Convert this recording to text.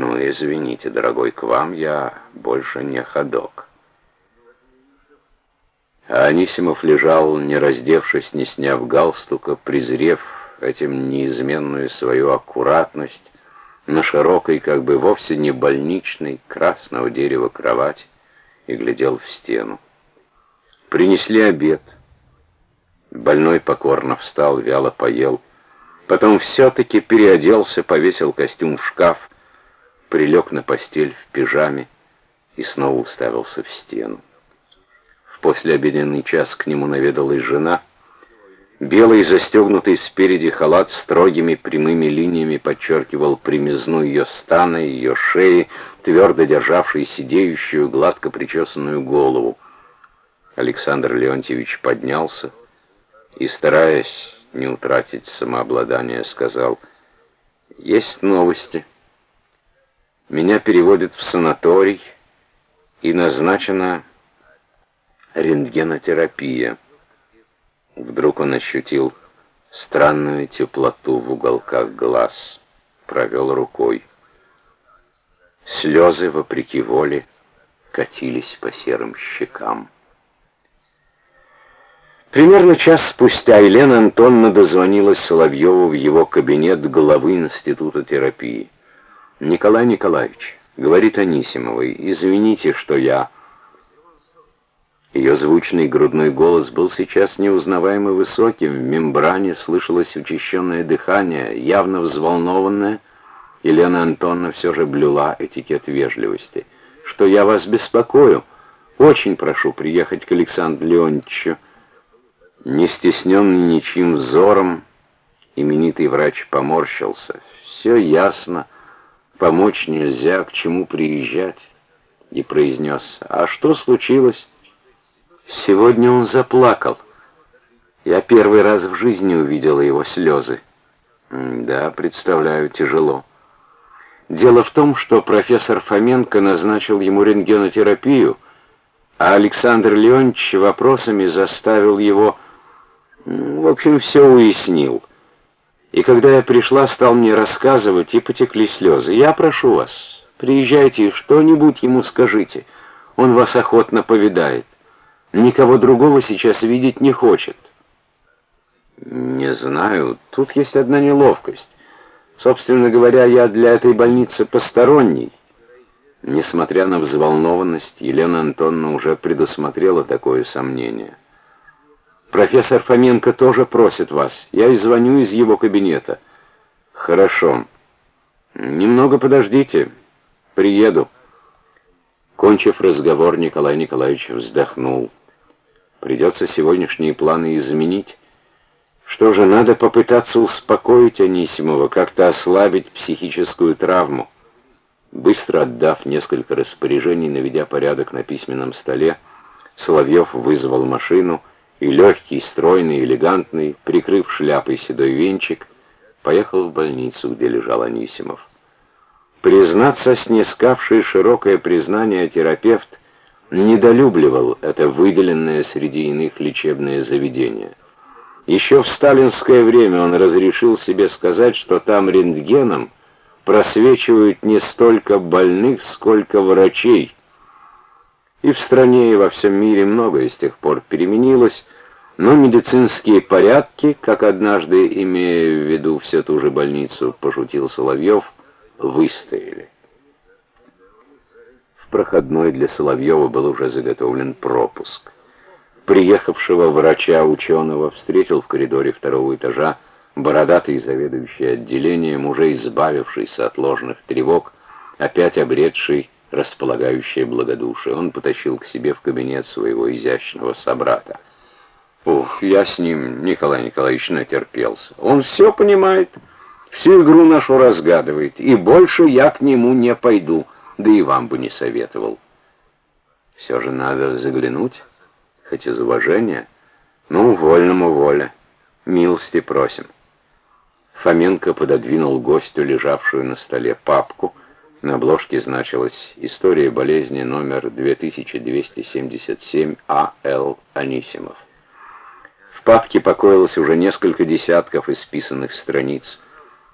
Ну, извините, дорогой, к вам я больше не ходок. А Анисимов лежал, не раздевшись, не сняв галстука, презрев этим неизменную свою аккуратность, на широкой, как бы вовсе не больничной, красного дерева кровать и глядел в стену. Принесли обед. Больной покорно встал, вяло поел. Потом все-таки переоделся, повесил костюм в шкаф, прилег на постель в пижаме и снова уставился в стену. В послеобеденный час к нему наведалась жена. Белый застегнутый спереди халат строгими прямыми линиями подчеркивал примизну ее стана, ее шеи, твердо державшей сидеющую, гладко причесанную голову. Александр Леонтьевич поднялся и, стараясь не утратить самообладание, сказал, «Есть новости». Меня переводят в санаторий и назначена рентгенотерапия. Вдруг он ощутил странную теплоту в уголках глаз, провел рукой. Слезы, вопреки воле, катились по серым щекам. Примерно час спустя Елена Антонна дозвонилась Соловьеву в его кабинет главы Института терапии. «Николай Николаевич», — говорит Анисимовой, — «извините, что я...» Ее звучный грудной голос был сейчас неузнаваемо высоким, в мембране слышалось учащенное дыхание, явно взволнованное. Елена Антоновна все же блюла этикет вежливости. «Что я вас беспокою? Очень прошу приехать к Александру Леонтьевичу». Не стесненный ничьим взором, именитый врач поморщился. «Все ясно». Помочь нельзя, к чему приезжать. И произнес, а что случилось? Сегодня он заплакал. Я первый раз в жизни увидела его слезы. Да, представляю, тяжело. Дело в том, что профессор Фоменко назначил ему рентгенотерапию, а Александр Леонидович вопросами заставил его... В общем, все уяснил. И когда я пришла, стал мне рассказывать, и потекли слезы. Я прошу вас, приезжайте и что-нибудь ему скажите. Он вас охотно повидает. Никого другого сейчас видеть не хочет. Не знаю, тут есть одна неловкость. Собственно говоря, я для этой больницы посторонний. Несмотря на взволнованность, Елена Антоновна уже предусмотрела такое сомнение. Профессор Фоменко тоже просит вас. Я и звоню из его кабинета. Хорошо. Немного подождите. Приеду. Кончив разговор, Николай Николаевич вздохнул. Придется сегодняшние планы изменить. Что же, надо попытаться успокоить Анисимова, как-то ослабить психическую травму. Быстро отдав несколько распоряжений, наведя порядок на письменном столе, Соловьев вызвал машину и легкий, стройный, элегантный, прикрыв шляпой седой венчик, поехал в больницу, где лежал Анисимов. Признаться, снискавший широкое признание терапевт недолюбливал это выделенное среди иных лечебное заведение. Еще в сталинское время он разрешил себе сказать, что там рентгеном просвечивают не столько больных, сколько врачей, и в стране, и во всем мире многое с тех пор переменилось, но медицинские порядки, как однажды, имея в виду всю ту же больницу, пошутил Соловьев, выстояли. В проходной для Соловьева был уже заготовлен пропуск. Приехавшего врача-ученого встретил в коридоре второго этажа бородатый заведующий отделением, уже избавившийся от ложных тревог, опять обретший располагающее благодушие. Он потащил к себе в кабинет своего изящного собрата. Ух, я с ним, Николай Николаевич, натерпелся. Он все понимает, всю игру нашу разгадывает, и больше я к нему не пойду, да и вам бы не советовал. Все же надо заглянуть, хоть из уважения. Ну, вольному воля. Милости просим. Фоменко пододвинул гостю лежавшую на столе папку, на обложке значилась «История болезни номер 2277 А.Л. Анисимов». В папке покоилось уже несколько десятков исписанных страниц –